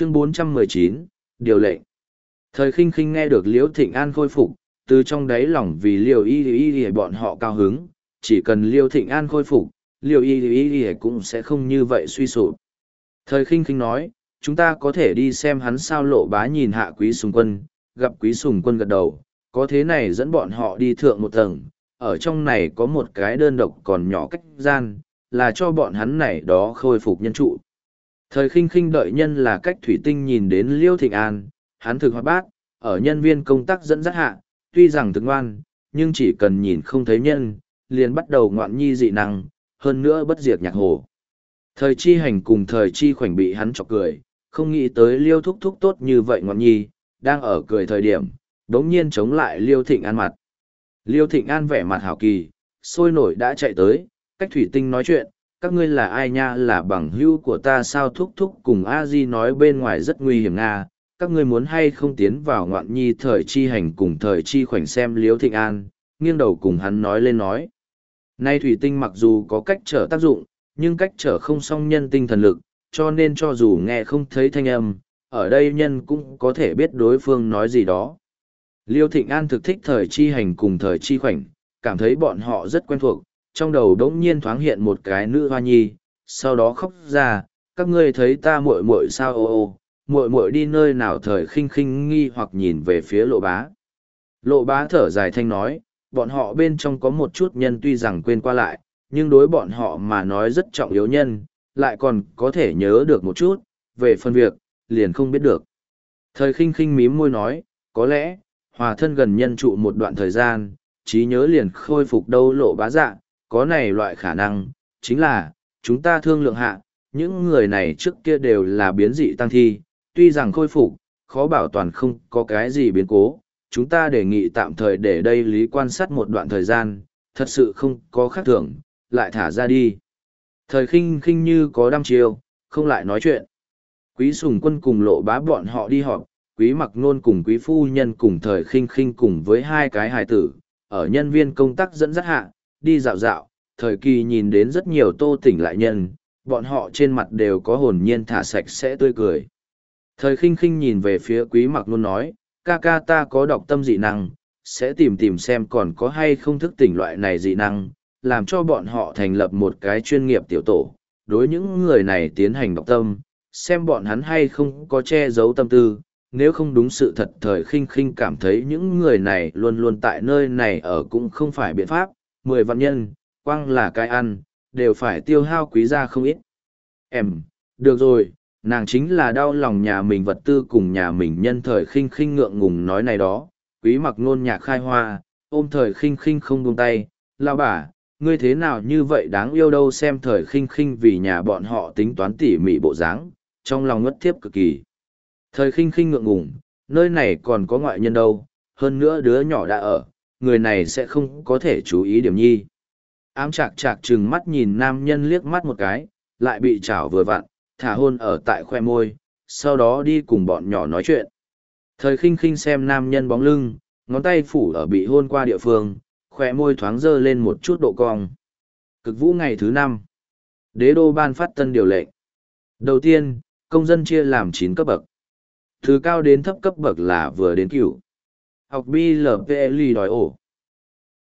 chương 419, điều lệnh thời khinh khinh nghe được liễu thịnh an khôi phục từ trong đáy lòng vì liều y y y bọn họ cao hứng chỉ cần liêu thịnh an khôi phục liều y y y cũng sẽ không như vậy suy sụp. Thời khinh khinh nói chúng ta có thể đi xem hắn sao lộ bá nhìn hạ quý sùng quân gặp quý sùng quân gật đầu có thế này dẫn bọn họ đi thượng một tầng ở trong này có một cái đơn độc còn nhỏ cách gian là cho bọn hắn này đó khôi phục nhân trụ thời khinh khinh đợi nhân là cách thủy tinh nhìn đến liêu thịnh an, hắn thực hoạt bát, ở nhân viên công tác dẫn dắt hạ, tuy rằng thực ngoan, nhưng chỉ cần nhìn không thấy nhân, liền bắt đầu ngoạn nhi dị năng, hơn nữa bất diệt nhạc hồ. Thời chi hành cùng thời chi khoảnh bị hắn chọc cười, không nghĩ tới liêu thúc thúc tốt như vậy ngoạn nhi, đang ở cười thời điểm, đống nhiên chống lại liêu thịnh an mặt. Liêu thịnh an vẻ mặt hảo kỳ, sôi nổi đã chạy tới, cách thủy tinh nói chuyện các ngươi là ai nha, là bằng hữu của ta sao? Thúc thúc cùng a di nói bên ngoài rất nguy hiểm nga các ngươi muốn hay không tiến vào ngoạn nhi thời chi hành cùng thời chi khoảnh xem liếu thịnh an. Nghiêng đầu cùng hắn nói lên nói. Nay thủy tinh mặc dù có cách trở tác dụng, nhưng cách trở không song nhân tinh thần lực, cho nên cho dù nghe không thấy thanh âm, ở đây nhân cũng có thể biết đối phương nói gì đó. Liêu thịnh an thực thích thời chi hành cùng thời chi khoảnh, cảm thấy bọn họ rất quen thuộc trong đầu đống nhiên thoáng hiện một cái nữ hoa nhi, sau đó khóc ra, các ngươi thấy ta muội muội sao ô ô, muội muội đi nơi nào thời khinh khinh nghi hoặc nhìn về phía lộ bá. Lộ bá thở dài thanh nói, bọn họ bên trong có một chút nhân tuy rằng quên qua lại, nhưng đối bọn họ mà nói rất trọng yếu nhân, lại còn có thể nhớ được một chút, về phân việc, liền không biết được. Thời khinh khinh mím môi nói, có lẽ, hòa thân gần nhân trụ một đoạn thời gian, trí nhớ liền khôi phục đâu lộ bá dạ có này loại khả năng, chính là, chúng ta thương lượng hạ, những người này trước kia đều là biến dị tăng thi, tuy rằng khôi phục, khó bảo toàn không có cái gì biến cố, chúng ta đề nghị tạm thời để đây lý quan sát một đoạn thời gian, thật sự không có khác thường, lại thả ra đi. Thời khinh khinh như có đăm chiêu, không lại nói chuyện. Quý sùng quân cùng lộ bá bọn họ đi họp, quý mặc nôn cùng quý phu nhân cùng thời khinh khinh cùng với hai cái hài tử, ở nhân viên công tác dẫn dắt hạ, đi dạo dạo, thời kỳ nhìn đến rất nhiều tô tỉnh lại nhân, bọn họ trên mặt đều có hồn nhiên thả sạch sẽ tươi cười. Thời khinh khinh nhìn về phía quý mặc luôn nói, ca ca ta có đọc tâm dị năng, sẽ tìm tìm xem còn có hay không thức tỉnh loại này dị năng, làm cho bọn họ thành lập một cái chuyên nghiệp tiểu tổ. Đối những người này tiến hành đọc tâm, xem bọn hắn hay không có che giấu tâm tư, nếu không đúng sự thật thời khinh khinh cảm thấy những người này luôn luôn tại nơi này ở cũng không phải biện pháp, mười vạn nhân, quang là cái ăn, đều phải tiêu hao quý gia không ít. Em, được rồi, nàng chính là đau lòng nhà mình vật tư cùng nhà mình nhân thời khinh khinh ngượng ngùng nói này đó, quý mặc nôn nhạc khai hoa, ôm thời khinh khinh không buông tay, lao bà, ngươi thế nào như vậy đáng yêu đâu xem thời khinh khinh vì nhà bọn họ tính toán tỉ mỉ bộ dáng, trong lòng ngất thiếp cực kỳ. Thời khinh khinh ngượng ngùng, nơi này còn có ngoại nhân đâu, hơn nữa đứa nhỏ đã ở, người này sẽ không có thể chú ý điểm nhi. Ám chạc chạc chừng mắt nhìn nam nhân liếc mắt một cái, lại bị chảo vừa vặn, thả hôn ở tại khoe môi, sau đó đi cùng bọn nhỏ nói chuyện. Thời khinh khinh xem nam nhân bóng lưng, ngón tay phủ ở bị hôn qua địa phương, khoe môi thoáng dơ lên một chút độ cong. Cực vũ ngày thứ năm Đế đô ban phát tân điều lệnh. Đầu tiên, công dân chia làm chín cấp bậc. Từ cao đến thấp cấp bậc là vừa đến cửu học BLPLI đòi ổ.